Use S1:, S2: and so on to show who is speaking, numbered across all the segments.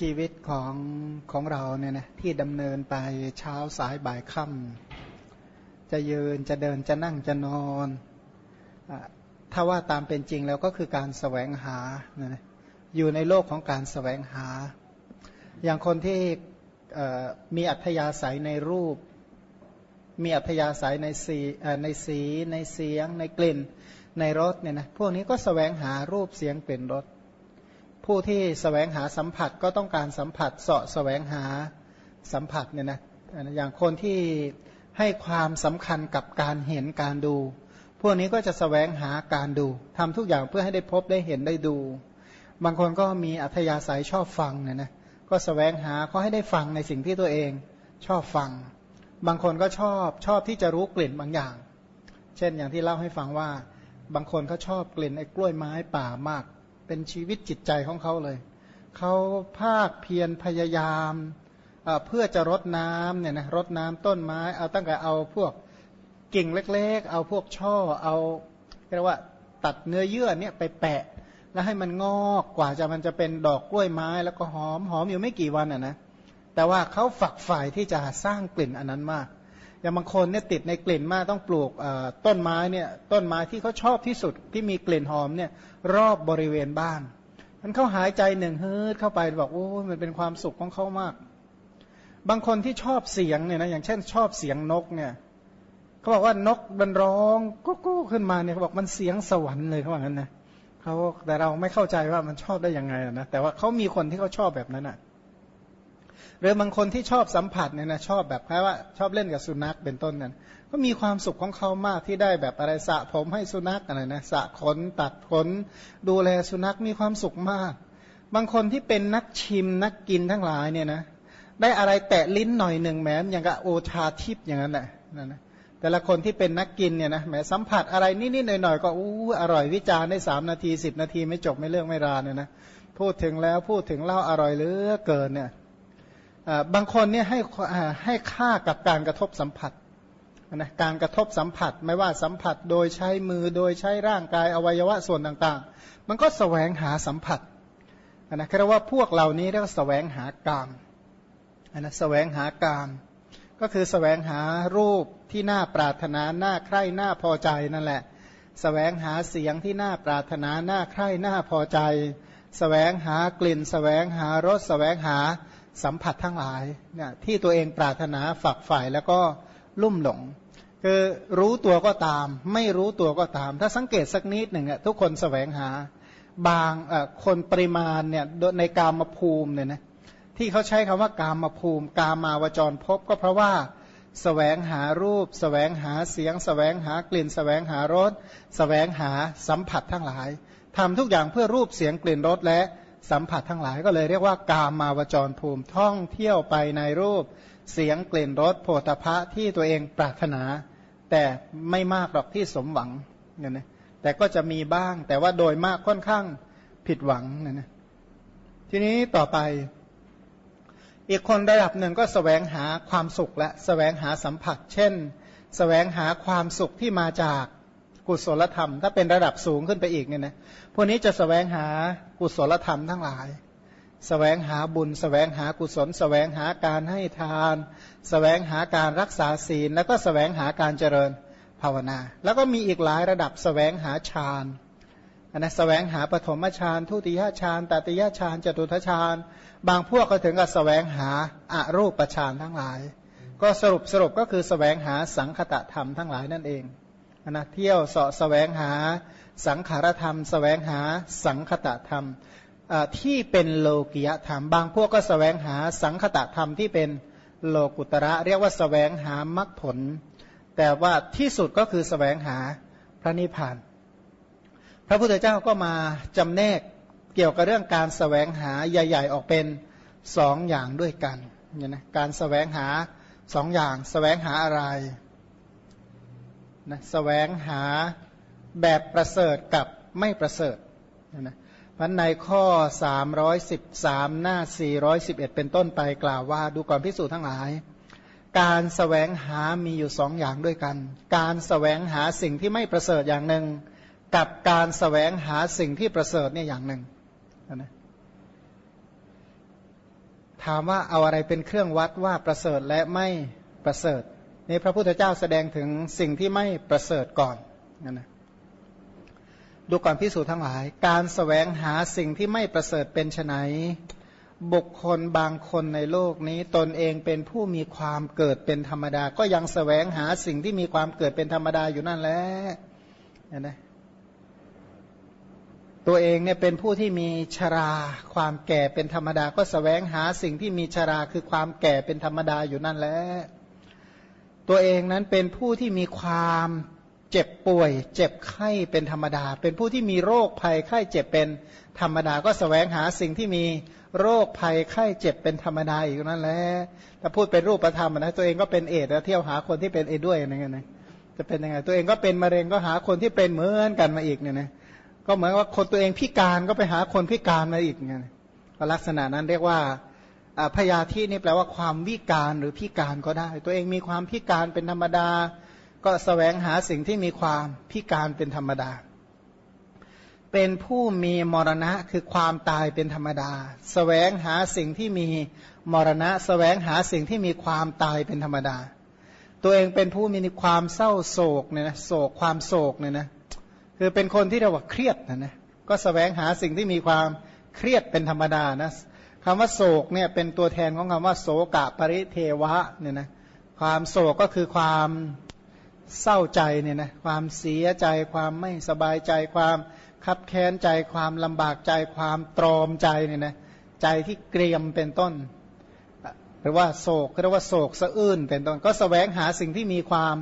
S1: ชีวิตของของเราเนี่ยนะที่ดำเนินไปเช้าสายบ่ายค่ำจะยืนจะเดินจะนั่งจะนอนอถ้าว่าตามเป็นจริงแล้วก็คือการสแสวงหานะอยู่ในโลกของการสแสวงหา อย่างคนที่มีอัธยาศัยในรูป มีอัธยาศัยในสีในสีในเสียง ในกลิ่นในรสเนี่ยนะพวกนี้ก็สแสวงหารูปเสียงเป็นรส ผู้ที่สแสวงหาสัมผัสก็ต้องการสัมผัสเสาะแสวงหาสัมผัสเนี่ยนะอย่างคนที่ให้ความสำคัญกับการเห็นการดู พวกนี้ก็จะสแสวงหาการดูทำทุกอย่างเพื่อให้ได้พบได้เห็นได้ดู บางคนก็มีอัธยาศัยชอบฟังเนี่ยนะก็สแสวงหาเขาให้ได้ฟังในสิ่งที่ตัวเองชอบฟัง บางคนก็ชอบชอบที่จะรู้กลิ่นบางอย่าง เช่นอย่างที่เล่าให้ฟังว่า บางคนเขาชอบกลิ่นไอ้กล้วยไม้ป่ามาก เป็นชีวิตจิตใจของเขาเลย เขาภาคเพียรพยายามเพื่อจะรดน้ำเนี่ยนะรดน้ำต้นไม้ เอาตั้งแต่เอาพวกกิ่งเล็กๆ เอาพวกช่อเอาเรียกว่าตัดเนื้อเยื่อเนี่ยไปแปะ แล้วให้มันงอกกว่าจะมันจะเป็นดอกกล้วยไม้ แล้วก็หอมหอมอยู่ไม่กี่วันอะนะแต่ว่าเขาฝักใฝ่ที่จะสร้างกลิ่นอันนั้นมาก อย่างบางคนเนี่ยติดในกลิ่นมากต้องปลูกต้นไม้เนี่ยต้นไม้ที่เขาชอบที่สุดที่มีกลิ่นหอมเนี่ยรอบบริเวณบ้านมันเขาหายใจหนึ่งเฮิร์เข้าไปบอกโอ้มันเป็นความสุขของเขามาก บางคนที่ชอบเสียงเนี่ยนะอย่างเช่นชอบเสียงนกเนี่ยเขาบอกว่านกมันร้องกุ๊กขึ้นมาเนี่ยเขาบอกมันเสียงสวรรค์เลยเขาบอกงั้นนะเขาแต่เราไม่เข้าใจว่ามันชอบได้ยังไงนะแต่ว่าเขามีคนที่เขาชอบแบบนั้นอะ หรือบางคนที่ชอบสัมผัสเนี่ยนะชอบแบบแค่ว่าชอบเล่นกับสุนัขเป็นต้นนั้นก็มีความสุขของเขามากที่ได้แบบอะไรสระผมให้สุนัขอะไรนะสระขนตัดขนดูแลสุนัขมีความสุขมาก บางคนที่เป็นนักชิมนักกินทั้งหลายเนี่ยนะได้อะไรแตะลิ้นหน่อยหนึ่งแม้อย่างกับโอชาทิพย์อย่างนั้นแหละนั่นนะแต่ละคนที่เป็นนักกินเนี่ยนะแหมสัมผัสอะไรนิดๆหน่อยๆก็อู้อร่อยวิจารณ์ได้สามนาทีสิบนาทีไม่จบไม่เลือกไม่ราเนี่ยนะพูดถึงแล้วพูดถึงเล่าอร่อยเหลือเกินเนี่ย บางคนเนี่ยให้ให้ค่ากับการกระทบสัมผัสนะการกระทบสัมผัสไม่ว่าสัมผัสโดยใช้มือโดยใช้ร่างกายอวัยวะส่วนต่างๆ มันก็สแสวงหาสัมผัสนะคือว่าพวกเหล่านี้เรียกว่าแสวงหากามนะแสวงหากาม ก็คือแสวงหารูปที่น่าปรารถนาหน่าใคร่หน่าพอใจนั่นแหละแสวงหาเสียงที่น่าปรารถนาหน่าใคร่หน่าพอใจแสวงหากลิ่นแสวงหารสแสวงหา สัมผัสทั้งหลายเนี่ยที่ตัวเองปรารถนาฝักใฝ่แล้วก็ลุ่มหลงคือรู้ตัวก็ตาม ไม่รู้ตัวก็ตาม ถ้าสังเกตสักนิดหนึ่งทุกคนแสวงหาบางคนปริมาณเนี่ยในกามภูมิเนี่ยนะที่เขาใช้คำว่ากามภูมิ กามาวจรพบก็เพราะว่าสแสวงหารูปสแสวงหาเสียงสแสวงหากลิ่นสแสวงหารสสแสวงหาสัมผัสทั้งหลายทำทุกอย่างเพื่อรูปเสียงกลิ่นรสและ สัมผัสทั้งหลายก็เลยเรียกว่ากามาวจรภูมิท่องเที่ยวไปในรูปเสียงกลิ่นรสโผฏฐะที่ตัวเองปรารถนา แต่ไม่มากหรอกที่สมหวังเนี่ยนะแต่ก็จะมีบ้าง แต่ว่าโดยมากค่อนข้างผิดหวังเนี่ยนะทีนี้ต่อไป อีกคนระดับหนึ่งก็สแสวงหาความสุขและสแสวงหาสัมผัส เช่นสแสวงหาความสุขที่มาจาก กุศลธรรม ถ้าเป็นระดับสูงขึ้นไปอีกเนี่ยนะพวกนี้จะสแสวงหากุศลธรรมทั้งหลายสแสวงหาบุญสแสวงหากุศลสแสวงหาการให้ทานสแสวงหาการรักษาศีล แล้วก็สแสวงหาการเจริญภาวนา แล้วก็มีอีกหลายระดับสแสวงหาฌานอันนะสแสวงหาปฐมฌานทุติยฌานตติยฌานจตุทฌานบางพวกก็ถึงกับสแสวงหาอารูปฌานทั้งหลาย ก็สรุปสรุปก็คือสแสวงหาสังคตะธรรมทั้งหลายนั่นเอง นะเที่ยวเสาะแสวงหาสังขารธรรมสแสวงหาสังคตะธรรมที่เป็นโลกิยธรรม บางพวกก็สแสวงหาสังคตะธรรมที่เป็นโลกุตระ เรียกว่าสแสวงหามรรคผล แต่ว่าที่สุดก็คือสแสวงหาพระนิพพาน พระพุทธเจ้าก็มาจำแนกเกี่ยวกับเรื่องการสแสวงหาใหญ่ ๆ ออกเป็นสองอย่างด้วยกันเนี่ยนะการสแสวงหาสองอย่างสแสวงหาอะไร นะแสวงหาแบบประเสริฐกับไม่ประเสริฐนะพันในข้อ 313 หน้า 411 เป็นต้นไปกล่าวว่าดูก่อนพิสูจน์ทั้งหลาย การแสวงหามีอยู่สองอย่างด้วยกัน การแสวงหาสิ่งที่ไม่ประเสริฐอย่างหนึ่ง กับการแสวงหาสิ่งที่ประเสริฐเนี่ยอย่างหนึ่งนะถามว่าเอาอะไรเป็นเครื่องวัดว่าประเสริฐและไม่ประเสริฐ นี่พระพุทธเจ้าแสดงถึงสิ่งที่ไม่ประเสริฐก่อนนั่นนะดูก่อนพิสูจน์ทั้งหลาย การสแสวงหาสิ่งที่ไม่ประเสริฐเป็นไนบุคคลบางคนในโลกนี้ ตนเองเป็นผู้มีความเกิดเป็นธรรมดา ก็ยังสแสวงหาสิ่งที่มีความเกิดเป็นธรรมดาอยู่นั่นแหละเห็นไหมตัวเองเนี่ยเป็นผู้ที่มีชราความแก่เป็นธรรมดา ก็สแสวงหาสิ่งที่มีชราคือความแก่เป็นธรรมดาอยู่นั่นแหละ ตัวเองนั้นเป็นผู้ที่มีความเจ็บป่วย เจ็บไข้เป็นธรรมดา เป็นผู้ที่มีโรคภัยไข้เจ็บเป็นธรรมดา ก็สแสวงหาสิ่งที่มีโรคภัยไข้เจ็บเป็นธรรมดาอีกนั่นแหละถ้าพูดเป็นรูปธรรมนะตัวเองก็เป็นเอดแล้วเที่ยวหาคนที่เป็นเอดด้วยอย่างเงี้ยนะจะเป็นยังไงตัวเองก็เป็นมะเร็งก็หาคนที่เป็นเหมือนกันมาอีกเนี่ยนะก็เหมือนว่าคนตัวเองพิการก็ไปหาคนพิการมาอีกเงี้ยลักษณะนั้นเรียกว่า พยาธินี่แปลว่าความวิการหรือพิการก็ได้ ตัวเองมีความพิการเป็นธรรมดา ก็สแสวงหาสิ่งที่มีความพิการเป็นธรรมดา เป็นผู้มีมรณะคือความตายเป็นธรรมดาสแสวงหาสิ่งที่มีมรณะสแสวงหาสิ่งที่มีความตายเป็นธรรมดา ตัวเองเป็นผู้มีความเศร้าโศกเนี่ยนะโศกความโศกเนี่ยนะคือเป็นคนที่เราว่าเครียดนะนะก็สแสวงหาสิ่งที่มีความเครียดเป็นธรรมดานะ คำว่าโศกเนี่ยเป็นตัวแทนของคำว่าโศกะปริเทวะเนี่ยนะความโศกก็คือความเศร้าใจเนี่ยนะความเสียใจ ความไม่สบายใจ ความคับแค้นใจ ความลำบากใจ ความตรอมใจเนี่ยนะใจที่เกรียมเป็นต้น หรือว่าโศกเรียกว่าโศกสะอื้นเป็นต้นก็สแสวงหาสิ่งที่มีความ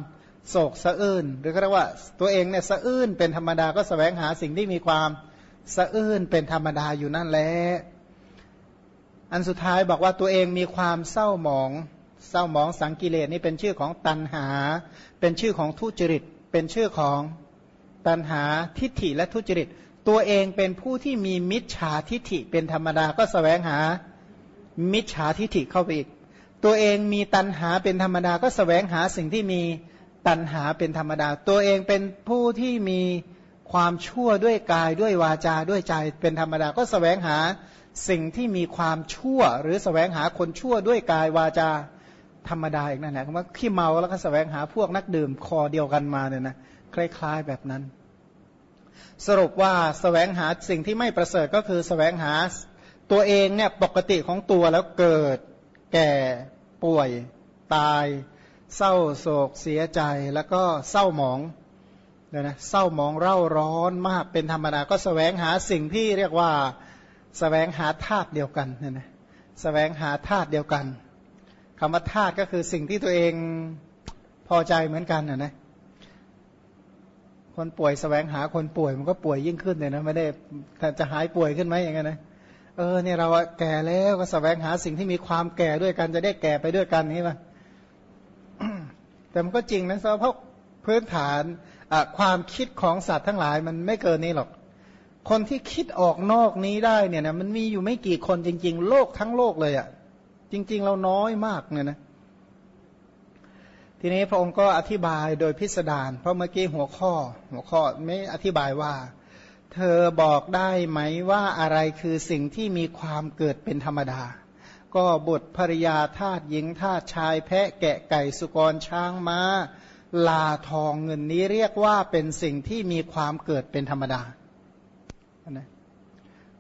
S1: โศกสะอื้นหรือก็เรียกว่าตัวเองเนี่ยสะอื้นเป็นธรรมดาก็สแสวงหาสิ่งที่มีความสะอื้นเป็นธรรมดาอยู่นั่นแหละ อันสุดท้ายบอกว่าตัวเองมีความเศร้าหมอง เศร้าหมองสังกิเลสนี่เป็นชื่อของตันหา เป็นชื่อของทุจริต เป็นชื่อของตันหาทิฏฐิและทุจริต ตัวเองเป็นผู้ที่มีมิจฉาทิฏฐิเป็นธรรมดาก็สแสวงหามิจฉาทิฏฐิเข้าไปอีก ตัวเองมีตันหาเป็นธรรมดาก็สแสวงหาสิ่งที่มีตันหาเป็นธรรมดา ตัวเองเป็นผู้ที่มีความชั่วด้วยกายด้วยวาจาด้วยใจเป็นธรรมดาก็สแสวงหา สิ่งที่มีความชั่ว หรือสแสวงหาคนชั่วด้วยกายวาจาธรรมดาอีกนั่นแหละคำว่าขี้เมาแล้วก็สแสวงหาพวกนักดื่มคอเดียวกันมาเนี่ยนะคล้ายๆแบบนั้น สรุปว่าสแสวงหาสิ่งที่ไม่ประเสริฐก็คือสแสวงหาตัวเองเนี่ยปกติของตัวแล้วเกิด แก่ป่วย ตาย เศร้าโศกเสียใจแล้วก็เศร้าหมองเนี่ยนะเศร้าหมองเร่าร้อนมากเป็นธรรมดาก็สแสวงหาสิ่งที่เรียกว่า แสวงหาธาตุเดียวกันเนี่ยนะแสวงหาธาตุเดียวกันคำว่าธาตุก็คือสิ่งที่ตัวเองพอใจเหมือนกันนะนะคนป่วยแสวงหาคนป่วยมันก็ป่วยยิ่งขึ้นเลยนะไม่ได้จะหายป่วยขึ้นไหมอย่างเงี้ยนะเออเนี่ยเราแก่แล้วก็แสวงหาสิ่งที่มีความแก่ด้วยกันจะได้แก่ไปด้วยกันนี่ป่ะแต่มันก็จริงนะเพราะพื้นฐานความคิดของสัตว์ทั้งหลายมันไม่เกินนี้หรอก คนที่คิดออกนอกนี้ได้เนี่ยนะมันมีอยู่ไม่กี่คนจริง ๆ โลกทั้งโลกเลยอะ่ะ จริง ๆ เราน้อยมากเนี่ยนะ ทีนี้พระองค์ก็อธิบายโดยพิสดาร เพราะเมื่อกี้หัวข้อ หัวข้อไม่อธิบายว่า เธอบอกได้ไหมว่าอะไรคือสิ่งที่มีความเกิดเป็นธรรมดา ก็บุตรภริยาทาตหญิงทาตชายแพะแกะไก่สุกรช้างมา้า ลาทองเงินนี้เรียกว่าเป็นสิ่งที่มีความเกิดเป็นธรรมดา นะ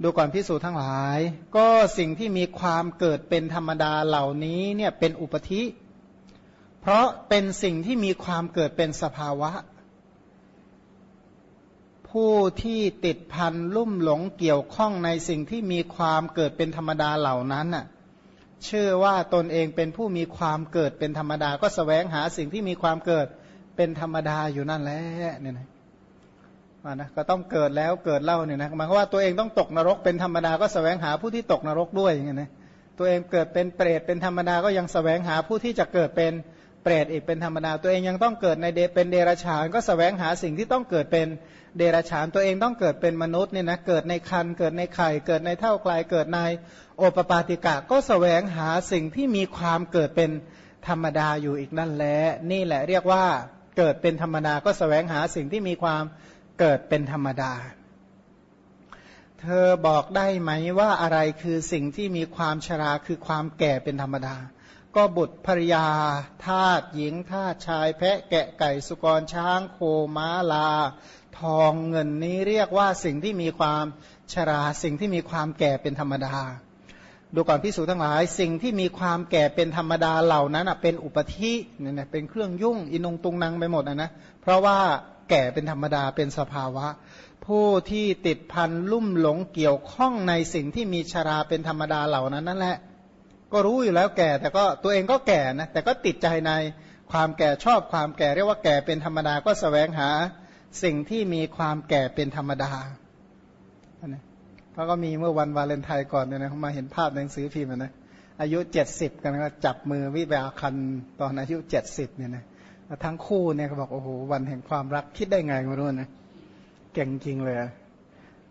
S1: ดูก่อนพิสูจน์ทั้งหลาย ก็สิ่งที่มีความเกิดเป็นธรรมดาเหล่านี้เนี่ยเป็นอุปธิ เพราะเป็นสิ่งที่มีความเกิดเป็นสภาวะ ผู้ที่ติดพันลุ่มหลงเกี่ยวข้องในสิ่งที่มีความเกิดเป็นธรรมดาเหล่านั้นน่ะเชื่อว่าตนเองเป็นผู้มีความเกิดเป็นธรรมดา ก็สแสวงหาสิ่งที่มีความเกิดเป็นธรรมดาอยู่นั่นแหละเนี่ยนะ นะก็ต้องเกิดแล้วเกิดเล่าเนี่ยนะหมายความว่าตัวเองต้องตกนรกเป็นธรรมดาก็สแสวงหาผู้ที่ตกนรกด้วยอย่างเงี้ยนะตัวเองเกิดเป็นเปรตเป็นธรรมดาก็ยังสแสวงหาผู้ที่จะเกิดเป็นเปรตอีกเป็นธรรมดา ตัวเองยังต้องเกิดในเดเป็นเดรัจฉาน ก็สแสวงหาสิ่งที่ต้องเกิดเป็นเดรัจฉาน ตัวเองต้องเกิดเป็นมนุษย์เนี่ยนะเกิดในคันเกิดในไข่เกิดในเท่ากลายเกิดในโอปปาติกะก็สแสวงหาสิ่งที่มีความเกิดเป็นธรรมดาอยู่อีกนั่นแหละนี่แหละเรียกว่าเกิดเป็นธรรมดาก็สแสวงหาสิ่งที่มีความ เกิดเป็นธรรมดา เธอบอกได้ไหมว่าอะไรคือสิ่งที่มีความชราคือความแก่เป็นธรรมดา ก็บุตรภรยาทาตหญิงทาตชาย แพะแกะไก่สุกรช้างโคม้าลา ทองเงินนี้เรียกว่าสิ่งที่มีความชราสิ่งที่มีความแก่เป็นธรรมดา ดูก่อนพิสูจทั้งหลาย สิ่งที่มีความแก่เป็นธรรมดาเหล่านั้นเป็นอุปธิเนี่ยเป็นเครื่องยุ่งอินงตุงนังไปหมดนะนะเพราะว่าแก่เป็นธรรมดาเป็นสภาวะ ผู้ที่ติดพันลุ่มหลงเกี่ยวข้องในสิ่งที่มีชราเป็นธรรมดาเหล่านั้นนั่นแหละ ก็รู้อยู่แล้วแก่ แต่ก็ตัวเองก็แก่นะแต่ก็ติดใจในความแก่ชอบความแก่เรียกว่าแก่เป็นธรรมดาก็สแสวงหาสิ่งที่มีความแก่เป็นธรรมดา เขาก็มีเมื่อวันวาเลนไทน์ก่อนเนี่ยนะเขามาเห็นภาพในหนังสือพิมพ์นะอายุเจ็ดสิบกันก็จับมือวิบาคันตอนอายุเจ็ดสิบเนี่ยนะทั้งคู่เนี่ยเขาบอกโอ้โหวันแห่งความรักคิดได้ไงไม่รู้นะเก่งจริงเลย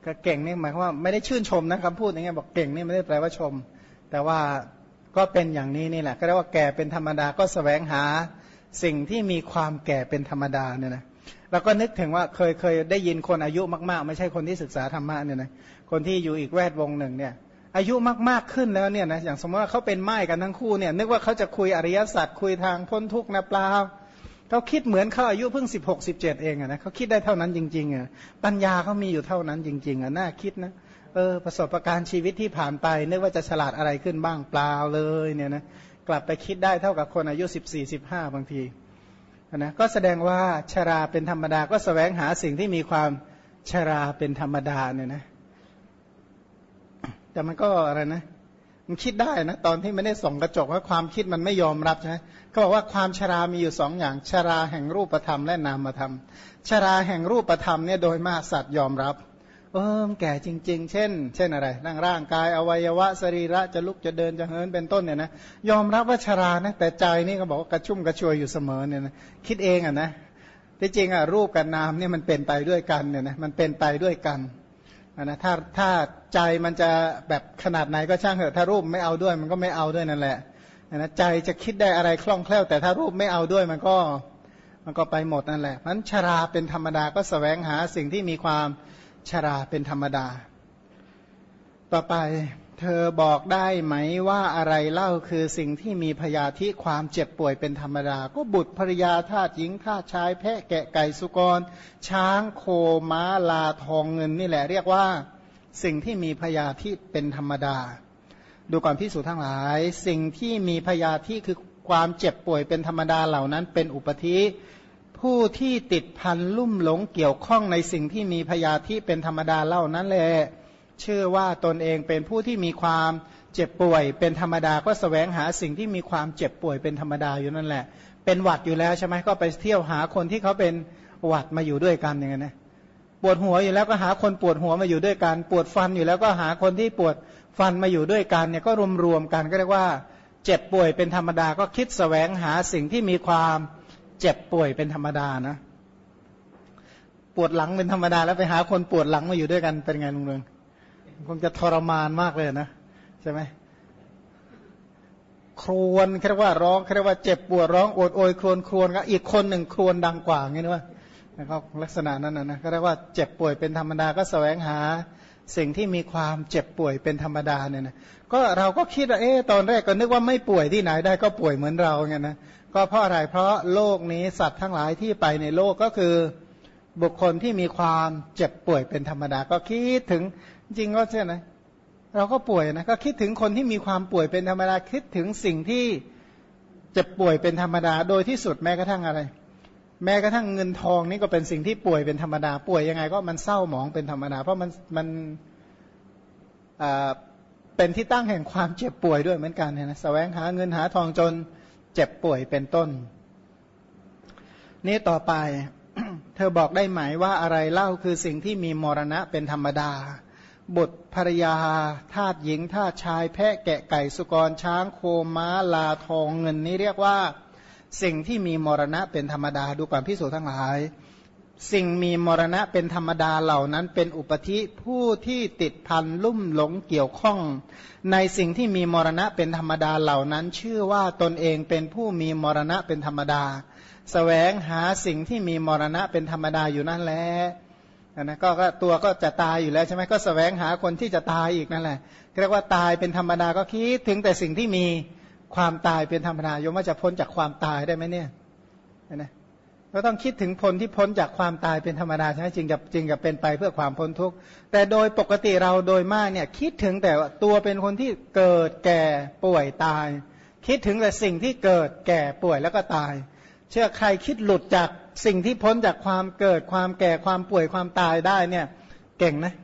S1: ก็เก่งนี่หมายความว่าไม่ได้ชื่นชมนะคำพูดอย่างเงี้ยบอกเก่งนี่ไม่ได้แปลว่าชม แต่ว่าก็เป็นอย่างนี้นี่แหละก็เรียกว่าแก่เป็นธรรมดาก็สแสวงหาสิ่งที่มีความแก่เป็นธรรมดาเนี่ยนะ เราก็นึกถึงว่าเคยเคยได้ยินคนอายุมาก ๆ ไม่ใช่คนที่ศึกษาธรรมะเนี่ยนะคนที่อยู่อีกแวดวงหนึ่งเนี่ยอายุมากๆขึ้นแล้วเนี่ยนะอย่างสมมติว่าเขาเป็นไม้กันทั้งคู่เนี่ยนึกว่าเขาจะคุยอริยสัจคุยทางพ้นทุกข์นะเปล่าเขาคิดเหมือนเขาอายุเพิ่งสิบหกสิบเจ็ดเองอะนะเขาคิดได้เท่านั้นจริงๆอะปัญญาเขามีอยู่เท่านั้นจริงๆอะน่าคิดนะเออประสบการณ์ชีวิตที่ผ่านไปนึกว่าจะฉลาดอะไรขึ้นบ้างเปล่าเลยเนี่ยนะกลับไปคิดได้เท่ากับคนอายุสิบสี่สิบห้าบางที นะก็แสดงว่าชาราเป็นธรรมดา ก็สแสวงหาสิ่งที่มีความชาราเป็นธรรมดาเนี่ยนะ แต่มันก็อะไรนะ มันคิดได้นะ ตอนที่ไม่ได้ส่องกระจกว่าความคิดมันไม่ยอมรับใช่ไหมเขาบอกว่าความชรามีอยู่สองอย่างชราแห่งรูปธรรมและนามธรรมชราแห่งรูปธรรมเนี่ยโดยมากสัตว์ยอมรับ เออแก่จริง ๆ เช่น เช่นอะไรร่างร่างกายอวัยวะสรีระจะลุกจะเดินจะเหินเป็นต้นเนี่ยนะยอมรับว่าชรานะแต่ใจนี่ก็บอกว่ากระชุ่มกระชวยอยู่เสมอเนี่ยนะคิดเองอะนะที่จริงอะรูปกับนามเนี่ยมันเป็นไปด้วยกันเนี่ยนะมันเป็นไปด้วยกันนะถ้าถ้าใจมันจะแบบขนาดไหนก็ช่างเถอะถ้ารูปไม่เอาด้วยมันก็ไม่เอาด้วยนั่นแหละนะใจจะคิดได้อะไรคล่องแคล่ว แต่ถ้ารูปไม่เอาด้วยมันก็มันก็ไปหมดนั่นแหละมันชราเป็นธรรมดาก็สแสวงหาสิ่งที่มีความ ชราเป็นธรรมดา ต่อไปเธอบอกได้ไหมว่าอะไรเล่าคือสิ่งที่มีพยาธิความเจ็บป่วยเป็นธรรมดา ก็บุตรภรยาทาสหญิงทาสชายแพะแกะไก่สุกร ช้างโคม้าลาทองเงินนี่แหละเรียกว่าสิ่งที่มีพยาธิเป็นธรรมดา ดูก่อนพิสูจทั้งหลาย สิ่งที่มีพยาธิคือความเจ็บป่วยเป็นธรรมดาเหล่านั้นเป็นอุปธิ ผู้ที่ติดพันลุ่มหลงเกี่ยวข้องในสิ่งที่มีพยาธิเป็นธรรมดาเล่านั้นแหละชื่อว่าตนเองเป็นผู้ที่มีความเจ็บป่วย เป็นธรรมดาก็สแสวงหาสิ่งที่มีความเจ็บป่วยเป็นธรรมดาอยู่นั่นแหละ เป็นหวัดอยู่แล้วใช่ไหมก็ไปเที่ยวหาคนที่เขาเป็นหวัดมาอยู่ด้วยกันอย่างนี้นะปวดหัวอยู่แล้วก็หาคนปวดหัวมาอยู่ด้วยกัน ปวดฟันอยู่แล้วก็หาคนที่ปวดฟันมาอยู่ด้วยกันเนี่ยก็รวมรวมกันก็เรียกว่า เจ็บป่วยเป็นธรรมดาก็คิดสแสวงหาสิ่งที่มีความเจ็บป่วยเป็นธรรมดานะ ปวดหลังเป็นธรรมดา แล้วไปหาคนปวดหลังมาอยู่ด้วยกันเป็นไงลุงเรืองคงจะทรมานมากเลยนะใช่ไหมครวนเรียกว่าร้องเรียกว่าเจ็บปวดร้องโอดโอยครวนครวนก็อีกคนหนึ่งครวนดังกว่างี้นะว่านะครับลักษณะนั้นนะนะก็เรียกว่าเจ็บป่วยเป็นธรรมดาก็แสวงหาสิ่งที่มีความเจ็บป่วยเป็นธรรมดาเนี่ยนะก็เราก็คิดว่าเอ๊ะตอนแรกก็นึกว่าไม่ป่วยที่ไหนได้ก็ป่วยเหมือนเราไงนะ ก็เพราะอะไรเพราะโลกนี้สัตว์ทั้งหลายที่ไปในโลกก็คือบุคคลที่มีความเจ็บป่วยเป็นธรรมดา ก็คิดถึงจริงก็ใช่ไหมเราก็ป่วยนะก็คิดถึงคนที่มีความป่วยเป็นธรรมดาคิดถึงสิ่งที่เจ็บป่วยเป็นธรรมดา โดยที่สุดแม้กระทั่งอะไร แม้กระทั่งเงินทองนี่ก็เป็นสิ่งที่ป่วยเป็นธรรมดา ป่วยยังไงก็มันเศร้าหมองเป็นธรรมดา เพราะมันมันเป็นที่ตั้งแห่งความเจ็บป่วยด้วยเหมือนกันนะแสวงหาเงินหาทองจน เจ็บป่วยเป็นต้น นี่ต่อไป เธอบอกได้ไหมว่าอะไรเล่าคือสิ่งที่มีมรณะเป็นธรรมดา บุตรภรยาทาตหญิงทาตชาย แพะแกะไก่สุกรช้างโคม้าลาทองเงินนี้เรียกว่า สิ่งที่มีมรณะเป็นธรรมดาดูก่อนพิสูจทั้งหลาย สิ่งมีมรณะเป็นธรรมดาเหล่านั้น เป็นอุปธิผู้ที่ติดพันลุ่มหลงเกี่ยวข้อง ในสิ่งที่มีมรณะเป็นธรรมดาเหล่านั้น ชื่อว่าตนเองเป็นผู้มีมรณะเป็นธรรมดาสแสวงหาสิ่งที่มีมรณะเป็นธรรมดาอยู่นั่นแหละนะก็ตัวก็จะตายอยู่แล้วใช่ไหมก็สแสวงหาคนที่จะตายอีกนั่นแหละเรียกว่าตายเป็นธรรมดาก็คิดถึงแต่สิ่งที่มีความตายเป็นธรรมดาโยมว่าจะพ้นจากความตายได้ไหมเนี่ยนะ ก็ต้องคิดถึงผลที่พ้นจากความตายเป็นธรรมดาใช่ไหมจริงกับจริงกับเป็นไปเพื่อความพ้นทุกข์แต่โดยปกติเราโดยมากเนี่ยคิดถึงแต่ตัวเป็นคนที่เกิดแก่ป่วยตาย คิดถึงแต่สิ่งที่เกิดแก่ป่วยแล้วก็ตาย เชื่อใครคิดหลุดจากสิ่งที่พ้นจากความเกิดความแก่ความป่วยความตายได้เนี่ยเก่งนะเ